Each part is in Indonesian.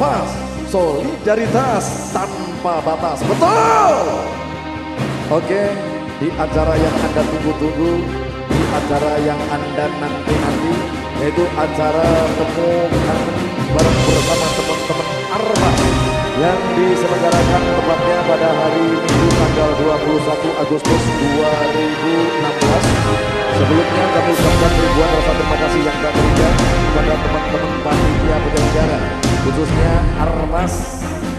Arpas solidaritas tanpa batas. Betul! Oke di acara yang anda tunggu-tunggu di acara yang anda nanti-nanti yaitu acara temu kangen bareng bersama teman-teman Arpas yang diselenggarakan tepatnya pada hari Minggu tanggal 21 Agustus 2016 Sebelumnya kami ucapkan ribuan rasa terima kasih yang tak terhingga kepada teman-teman panitia penyelenggara khususnya Armas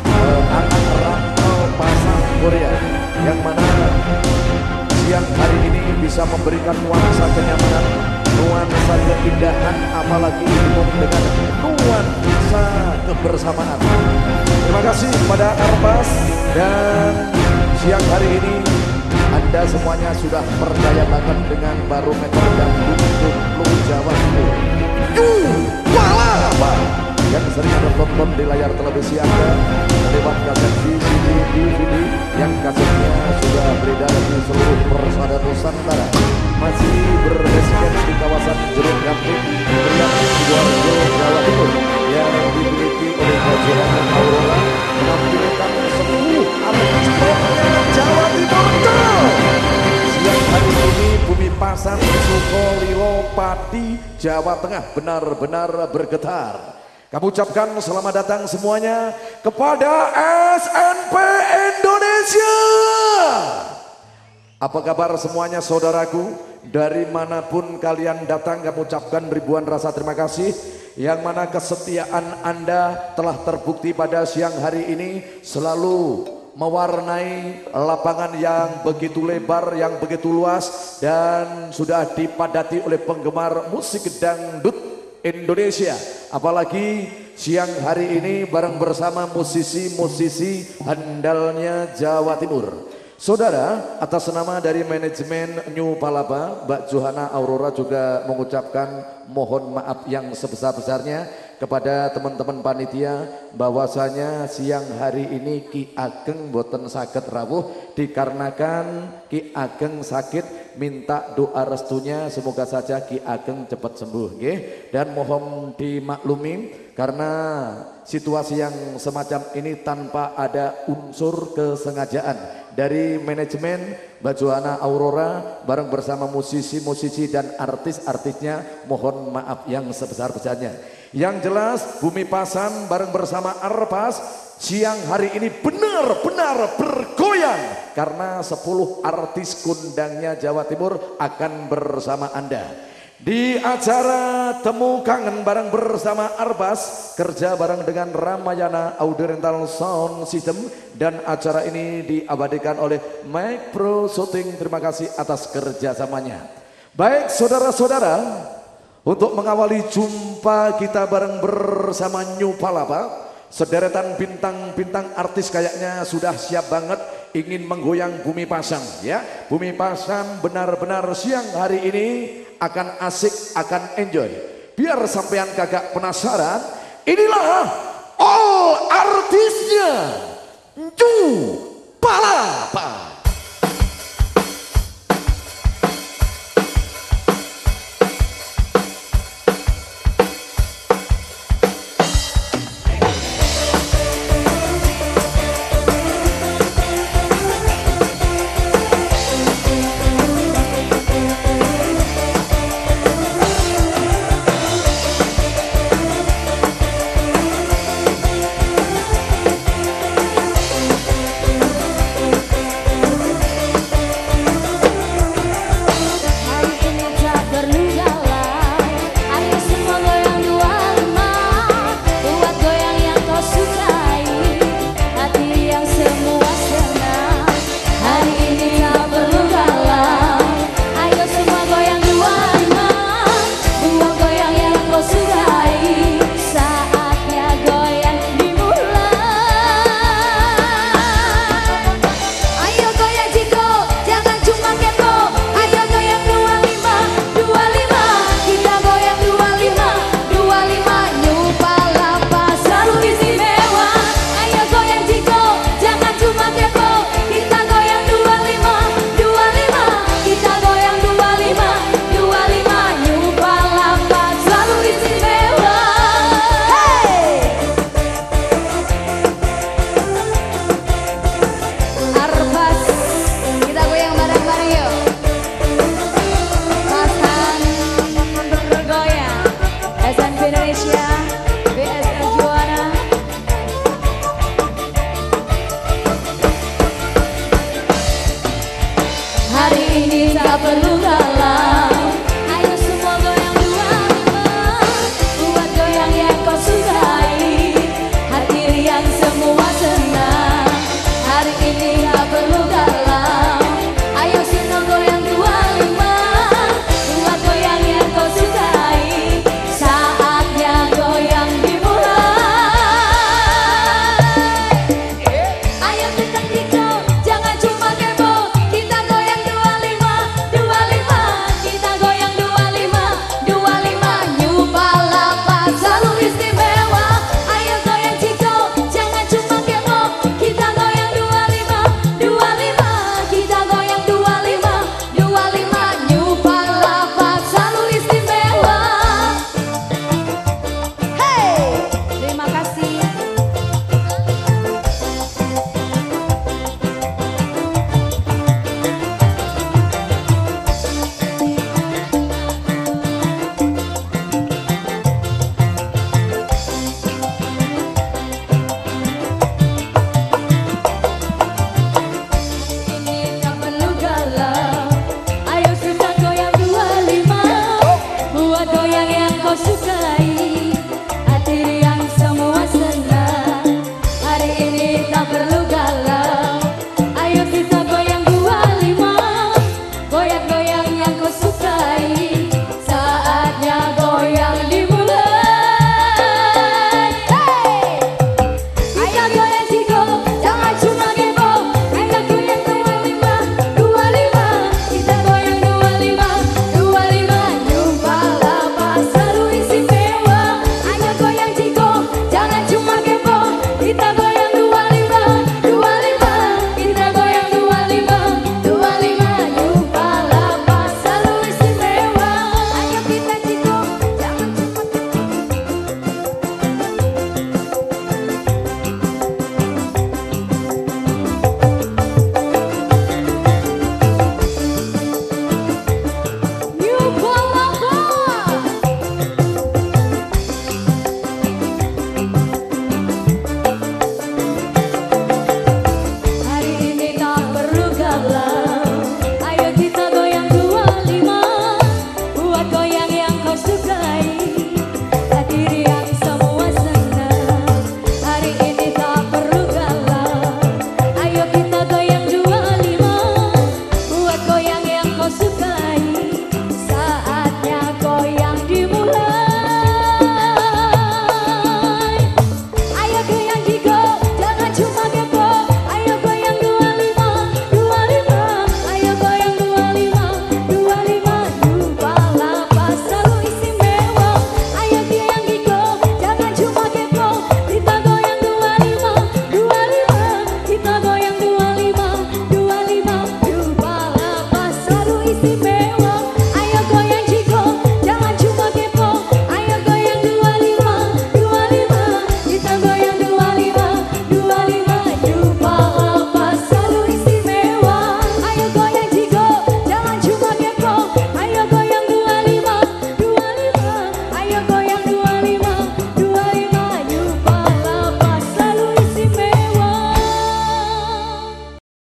eh, anak rantau pasang Korea yang mana siang hari ini bisa memberikan nuansa kenyamanan nuansa keindahan apalagi dengan nuansa kebersamaan terima kasih kepada Armas dan siang hari ini anda semuanya sudah percaya banget dengan barometer dan dukung Jawa Timur. Juwala yang sering Anda tonton di layar televisi Anda. Lewat kaset VCD, DVD yang kasetnya sudah beredar di seluruh persada Nusantara. Masih berresiden di kawasan Jeruk Gamping, Priok, Sidoarjo, Jawa Timur. Yang dimiliki oleh Kajian Aurora menampilkan 10 artis Jawa Timur hari ini bumi pasang Sukolilo Pati Jawa Tengah benar-benar bergetar. Kami ucapkan selamat datang semuanya kepada SNP Indonesia. Apa kabar semuanya saudaraku? Dari mana pun kalian datang kami ucapkan ribuan rasa terima kasih yang mana kesetiaan Anda telah terbukti pada siang hari ini selalu mewarnai lapangan yang begitu lebar, yang begitu luas dan sudah dipadati oleh penggemar musik dangdut Indonesia. Apalagi siang hari ini bareng bersama musisi-musisi handalnya Jawa Timur. Saudara, atas nama dari manajemen New Palapa, Mbak Johana Aurora juga mengucapkan mohon maaf yang sebesar-besarnya kepada teman-teman panitia bahwasanya siang hari ini Ki Ageng boten sakit rawuh dikarenakan Ki Ageng sakit minta doa restunya semoga saja Ki Ageng cepat sembuh nggih. Dan mohon dimaklumi karena situasi yang semacam ini tanpa ada unsur kesengajaan dari manajemen Bajuana Aurora bareng bersama musisi-musisi dan artis-artisnya mohon maaf yang sebesar-besarnya. Yang jelas Bumi Pasan bareng bersama Arpas siang hari ini benar-benar bergoyang karena 10 artis kundangnya Jawa Timur akan bersama Anda. Di acara Temu Kangen bareng bersama Arbas Kerja bareng dengan Ramayana Audio Rental Sound System Dan acara ini diabadikan oleh Mike Pro Shooting. Terima kasih atas kerjasamanya. Baik saudara-saudara Untuk mengawali jumpa kita bareng bersama New Palapa Sederetan bintang-bintang artis kayaknya sudah siap banget ingin menggoyang bumi pasang ya. Bumi pasang benar-benar siang hari ini akan asik, akan enjoy. Biar sampean kagak penasaran, inilah all artisnya Ju Palapa.